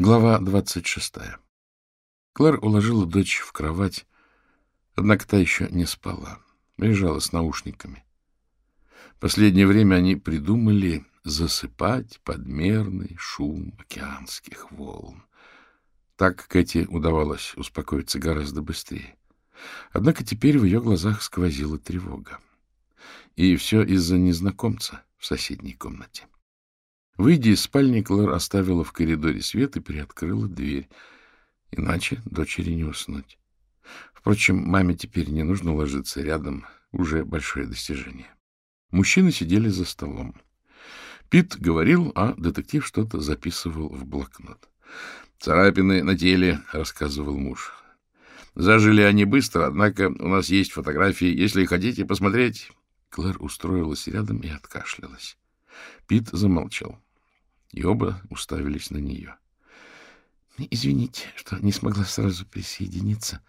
Глава двадцать шестая. Клэр уложила дочь в кровать, однако та еще не спала, лежала с наушниками. Последнее время они придумали засыпать подмерный шум океанских волн. Так Кэти удавалось успокоиться гораздо быстрее. Однако теперь в ее глазах сквозила тревога. И все из-за незнакомца в соседней комнате. Выйдя из спальни, Клэр оставила в коридоре свет и приоткрыла дверь. Иначе дочери не уснуть. Впрочем, маме теперь не нужно ложиться рядом, уже большое достижение. Мужчины сидели за столом. Пит говорил, а детектив что-то записывал в блокнот. «Царапины на теле», — рассказывал муж. «Зажили они быстро, однако у нас есть фотографии. Если хотите посмотреть...» Клэр устроилась рядом и откашлялась. Пит замолчал и оба уставились на нее. — Извините, что не смогла сразу присоединиться.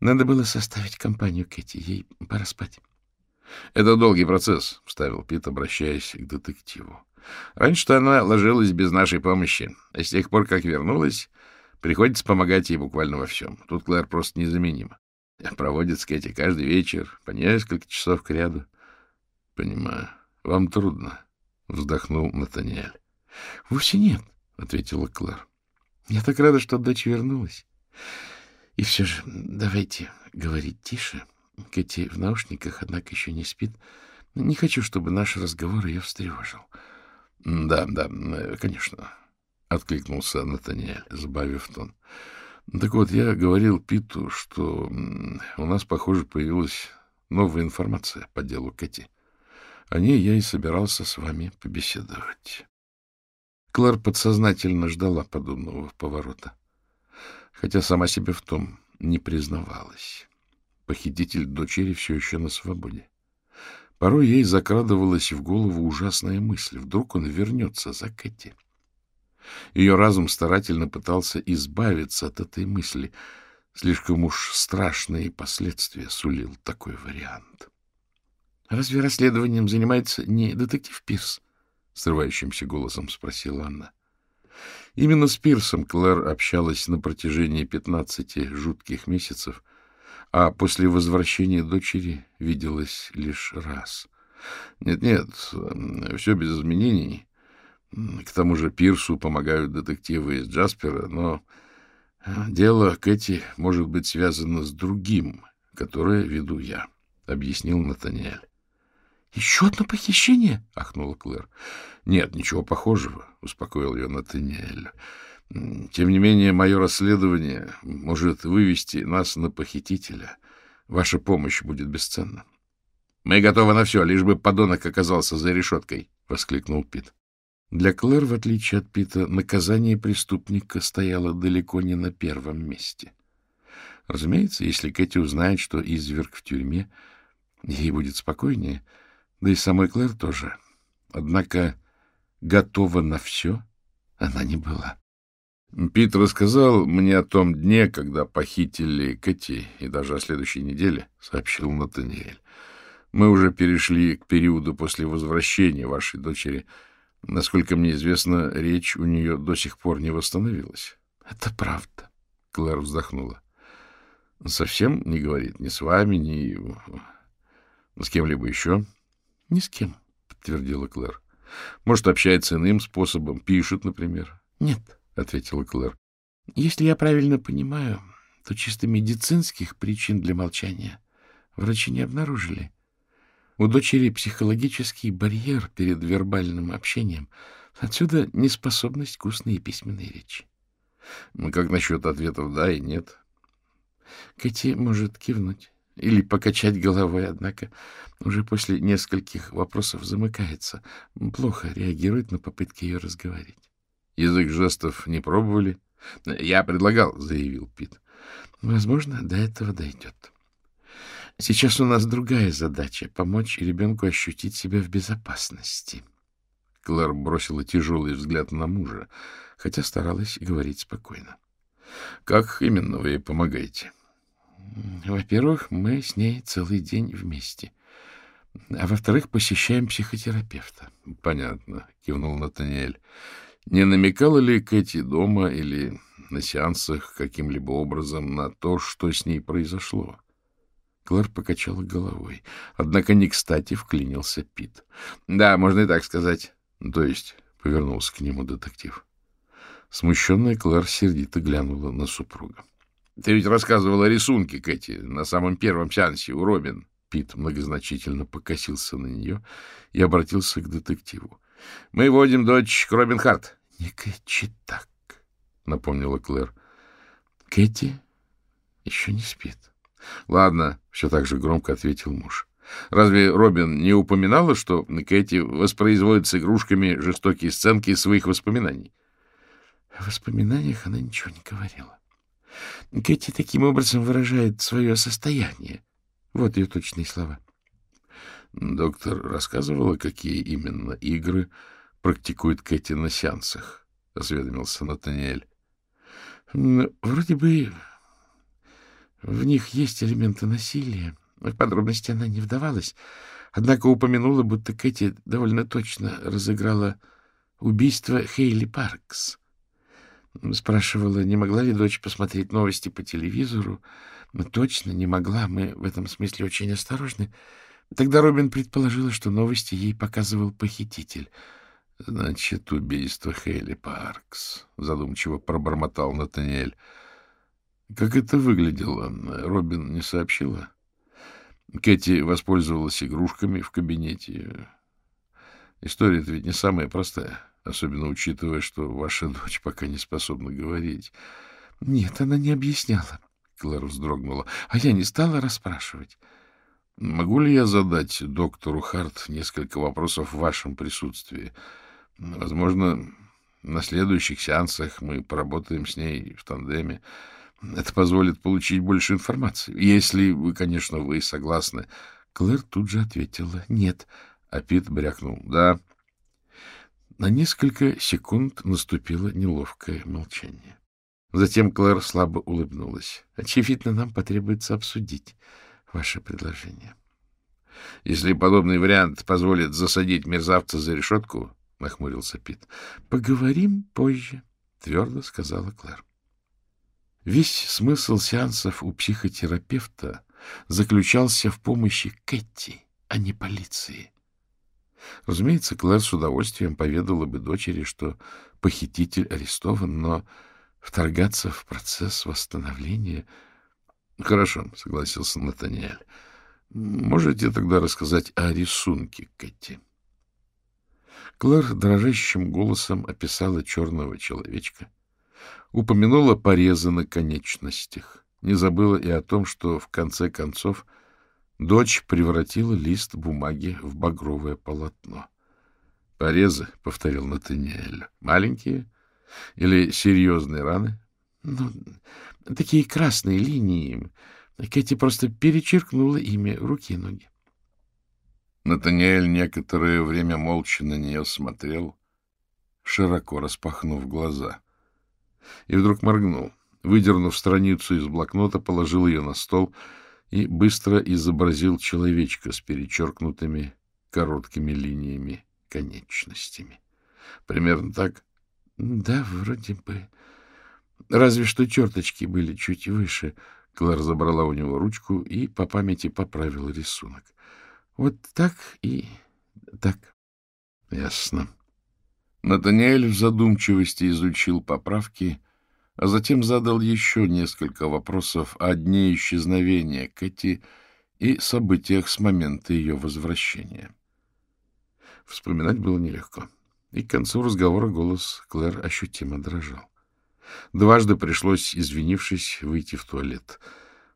Надо было составить компанию Кэти. Ей пора спать. — Это долгий процесс, — вставил Пит, обращаясь к детективу. — Раньше-то она ложилась без нашей помощи, а с тех пор, как вернулась, приходится помогать ей буквально во всем. Тут Клэр просто незаменима. Проводит с Кэти каждый вечер, по несколько часов к ряду. — Понимаю. Вам трудно, — вздохнул Натаниэль. — Вовсе нет, — ответила Клэр. — Я так рада, что дочь вернулась. И все же давайте говорить тише. Кэти в наушниках, однако, еще не спит. Не хочу, чтобы наш разговор ее встревожил. — Да, да, конечно, — откликнулся Натаниэль, сбавив тон. — Так вот, я говорил Питу, что у нас, похоже, появилась новая информация по делу Кэти. О ней я и собирался с вами побеседовать. Клэр подсознательно ждала подобного поворота, хотя сама себе в том не признавалась. Похититель дочери все еще на свободе. Порой ей закрадывалась в голову ужасная мысль. Вдруг он вернется за Кэти. Ее разум старательно пытался избавиться от этой мысли. Слишком уж страшные последствия сулил такой вариант. — Разве расследованием занимается не детектив Пирс? Срывающимся голосом спросила Анна. Именно с Пирсом Клэр общалась на протяжении пятнадцати жутких месяцев, а после возвращения дочери виделась лишь раз. Нет-нет, все без изменений. К тому же Пирсу помогают детективы из Джаспера, но дело Кэти может быть связано с другим, которое веду я, — объяснил Натаниэль. — Еще одно похищение? — ахнула Клэр. — Нет, ничего похожего, — успокоил ее Натаниэль. — Тем не менее, мое расследование может вывести нас на похитителя. Ваша помощь будет бесценна. — Мы готовы на все, лишь бы подонок оказался за решеткой, — воскликнул Пит. Для Клэр, в отличие от Пита, наказание преступника стояло далеко не на первом месте. Разумеется, если Кэти узнает, что изверг в тюрьме, ей будет спокойнее — да и самой Клэр тоже. Однако готова на все она не была. Пит рассказал мне о том дне, когда похитили Кэти, и даже о следующей неделе, — сообщил Натаниэль. Мы уже перешли к периоду после возвращения вашей дочери. Насколько мне известно, речь у нее до сих пор не восстановилась. — Это правда, — Клэр вздохнула. — Совсем не говорит ни с вами, ни с кем-либо еще? —— Ни с кем, — подтвердила Клэр. — Может, общается иным способом, пишет, например. — Нет, — ответила Клэр. — Если я правильно понимаю, то чисто медицинских причин для молчания врачи не обнаружили. У дочери психологический барьер перед вербальным общением. Отсюда неспособность к устной и письменной речи. Ну, — Как насчет ответов «да» и «нет»? Кэти может кивнуть или покачать головой, однако уже после нескольких вопросов замыкается, плохо реагирует на попытки ее разговорить. Язык жестов не пробовали? — Я предлагал, — заявил Пит. — Возможно, до этого дойдет. Сейчас у нас другая задача — помочь ребенку ощутить себя в безопасности. Клэр бросила тяжелый взгляд на мужа, хотя старалась говорить спокойно. — Как именно вы ей помогаете? Во-первых, мы с ней целый день вместе. А во-вторых, посещаем психотерапевта. — Понятно, — кивнул Натаниэль. — Не намекала ли Кэти дома или на сеансах каким-либо образом на то, что с ней произошло? Клэр покачала головой. Однако не кстати вклинился Пит. — Да, можно и так сказать. — То есть, — повернулся к нему детектив. Смущенная Клэр сердито глянула на супруга. — Ты ведь рассказывала о рисунке, Кэти, на самом первом сеансе у Робин. Пит многозначительно покосился на нее и обратился к детективу. — Мы водим дочь к Робин Харт. — Не Кэти так, — напомнила Клэр. — Кэти еще не спит. — Ладно, — все так же громко ответил муж. — Разве Робин не упоминала, что Кэти воспроизводит с игрушками жестокие сценки из своих воспоминаний? — О воспоминаниях она ничего не говорила. Кэти таким образом выражает свое состояние. Вот ее точные слова. Доктор рассказывала, какие именно игры практикует Кэти на сеансах, — осведомился Натаниэль. — Вроде бы в них есть элементы насилия. В подробности она не вдавалась, однако упомянула, будто Кэти довольно точно разыграла убийство Хейли Паркс. Спрашивала, не могла ли дочь посмотреть новости по телевизору. Но точно не могла, мы в этом смысле очень осторожны. Тогда Робин предположила, что новости ей показывал похититель. — Значит, убийство Хейли Паркс, — задумчиво пробормотал Натаниэль. Как это выглядело? Робин не сообщила? Кэти воспользовалась игрушками в кабинете. История-то ведь не самая простая, особенно учитывая, что ваша дочь пока не способна говорить. — Нет, она не объясняла. Клэр вздрогнула. — А я не стала расспрашивать. — Могу ли я задать доктору Харт несколько вопросов в вашем присутствии? Возможно, на следующих сеансах мы поработаем с ней в тандеме. — это позволит получить больше информации. Если вы, конечно, вы согласны. Клэр тут же ответила «нет», а Пит брякнул «да». На несколько секунд наступило неловкое молчание. Затем Клэр слабо улыбнулась. «Очевидно, нам потребуется обсудить ваше предложение». «Если подобный вариант позволит засадить мерзавца за решетку», — нахмурился Пит, — «поговорим позже», — твердо сказала Клэр. Весь смысл сеансов у психотерапевта заключался в помощи Кэти, а не полиции. Разумеется, Клэр с удовольствием поведала бы дочери, что похититель арестован, но вторгаться в процесс восстановления... — Хорошо, — согласился Натаниэль. — Можете тогда рассказать о рисунке Кэти? Клэр дрожащим голосом описала черного человечка, упомянула порезы на конечностях. Не забыла и о том, что в конце концов дочь превратила лист бумаги в багровое полотно. — Порезы, — повторил Натаниэль, — маленькие или серьезные раны? — Ну, такие красные линии. Кэти просто перечеркнула ими руки и ноги. Натаниэль некоторое время молча на нее смотрел, широко распахнув глаза — и вдруг моргнул. Выдернув страницу из блокнота, положил ее на стол и быстро изобразил человечка с перечеркнутыми короткими линиями конечностями. Примерно так? Да, вроде бы. Разве что черточки были чуть выше. Клэр забрала у него ручку и по памяти поправила рисунок. Вот так и так. Ясно. Натаниэль в задумчивости изучил поправки, а затем задал еще несколько вопросов о дне исчезновения Кэти и событиях с момента ее возвращения. Вспоминать было нелегко, и к концу разговора голос Клэр ощутимо дрожал. Дважды пришлось, извинившись, выйти в туалет,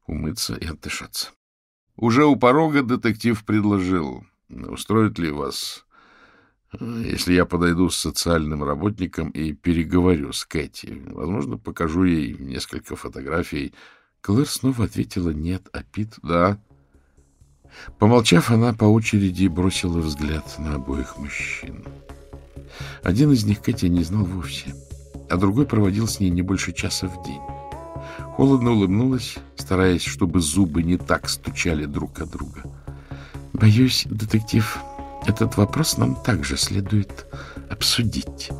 умыться и отдышаться. Уже у порога детектив предложил, устроит ли вас если я подойду с социальным работником и переговорю с Кэти. Возможно, покажу ей несколько фотографий. Клэр снова ответила «нет», а Пит «да». Помолчав, она по очереди бросила взгляд на обоих мужчин. Один из них Кэти не знал вовсе, а другой проводил с ней не больше часа в день. Холодно улыбнулась, стараясь, чтобы зубы не так стучали друг от друга. «Боюсь, детектив, этот вопрос нам также следует обсудить.